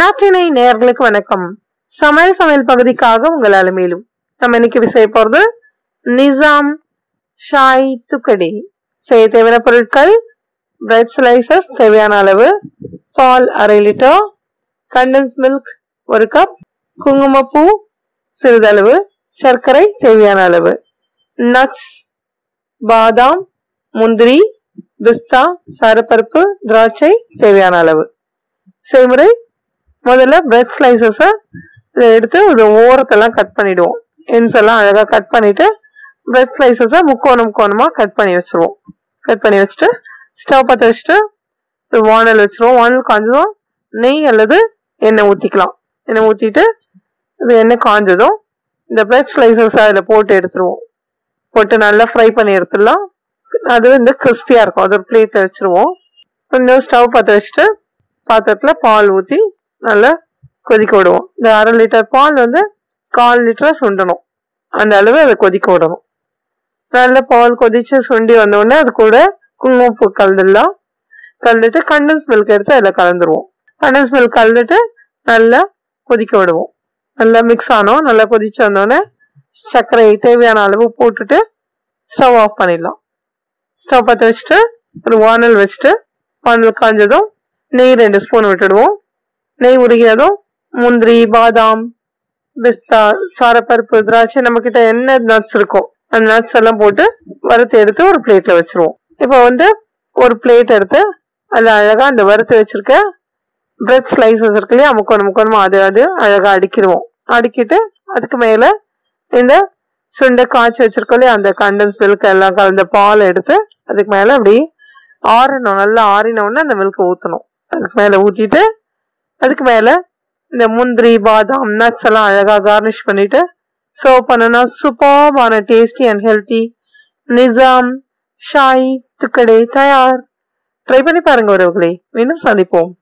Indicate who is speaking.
Speaker 1: நாட்டினை நேர்களுக்கு வணக்கம். சமையல் சமையல் பகுதிக்காக உங்கள் அலுமையிலும் நம்ம இன்னைக்கு செய்ய போறது? நிசாம் ஷாய் துக்கடி. செய்ய தேவையான பொருட்கள் பிரெட் ஸ்லைசஸ் தேவையான அளவு பால் அரை லிட்டர் கண்டன்ஸ் மில்க் ஒரு கப் குங்குமப்பூ சிறிதளவு சர்க்கரை தேவையான அளவு நட்ஸ் பாதாம் முந்திரி பிஸ்தா சாரப்பருப்பு திராட்சை தேவையான அளவு. செய்முறை முதல்ல பிரெட் ஸ்லைசஸை இதை எடுத்து ஒரு ஓரத்தெல்லாம் கட் பண்ணிவிடுவோம் என்ஸ் எல்லாம் அழகாக கட் பண்ணிவிட்டு பிரெட் ஸ்லைசஸை முக்கோணம் முக்கோணமாக கட் பண்ணி வச்சுருவோம். கட் பண்ணி வச்சுட்டு ஸ்டவ் பற்ற வச்சுட்டு ஒரு வானல் வச்சுருவோம். வானல் காஞ்சதும் நெய் அல்லது எண்ணெய் ஊற்றிக்கலாம் எண்ணெய் ஊற்றிட்டு இது எண்ணெய் காஞ்சதும் இந்த பிரெட் ஸ்லைசஸ் அதில் போட்டு எடுத்துருவோம். போட்டு நல்லா ஃப்ரை பண்ணி எடுத்துடலாம். அது வந்து கிறிஸ்பியாக இருக்கும். அது ஒரு பிளேட்டில் வச்சுருவோம். கொஞ்சம் ஸ்டவ் பற்ற வச்சுட்டு பாத்திரத்தில் பால் ஊற்றி நல்லா கொதிக்க விடுவோம். இந்த அரை லிட்டர் பால் வந்து கால் லிட்டராக சுண்டணும். அந்த அளவு அதை கொதிக்க விடணும். நல்ல பால் கொதிச்சு சுண்டி வந்தோடனே அது கூட குங்குமப்பு கலந்துடலாம். கலந்துட்டு கண்டன்ஸ் மில்க் எடுத்து அதில் கலந்துருவோம். கண்டன்ஸ் மில்க் கலந்துட்டு நல்லா கொதிக்க விடுவோம். நல்லா மிக்ஸ் ஆனோம். நல்லா கொதிச்சு வந்தோடனே சர்க்கரை தேவையான அளவு போட்டுட்டு ஸ்டவ் ஆஃப் பண்ணிடலாம். ஸ்டவ் பற்ற வச்சுட்டு ஒரு வானல் வச்சுட்டு வானல் காஞ்சதும் நெய் ரெண்டு ஸ்பூன் விட்டுடுவோம். நெய் உருகிறதும் முந்திரி பாதாம் பிஸ்தா சாரப்பருப்பு திராட்சை நம்ம கிட்ட என்ன நட்ஸ் இருக்கோ அந்த நட்ஸ் எல்லாம் போட்டு வறுத்து எடுத்து ஒரு பிளேட்ல வச்சிருவோம். இப்போ வந்து ஒரு பிளேட் எடுத்து அதில் அழகா அந்த வறுத்து வச்சிருக்க பிரெட் ஸ்லைசஸ் இருக்கு இல்லையா முக்கோணம் முக்கோணமா அது அது அழகா அடிக்கிடுவோம். அடிக்கிட்டு அதுக்கு மேல இந்த சுண்டை காய்ச்சி வச்சிருக்கோம் இல்லையா அந்த கண்டன்ஸ் மில்க் எல்லாம் கலந்த பால் எடுத்து அதுக்கு மேல அப்படி ஆறணும் நல்லா ஆறின உடனே அந்த மில்க் ஊற்றணும் அதுக்கு மேலே ஊற்றிட்டு அதுக்கு மேலே இந்த முந்திரி பாதாம் நட்ஸ் எல்லாம் அழகாக கார்னிஷ் பண்ணிட்டு சர்வ் பண்ணனா சூப்பர்பான tasty and healthy Nizam shahi tukda தயார். ட்ரை பண்ணி பாருங்க உறவுகளே. மீண்டும் சந்திப்போம்.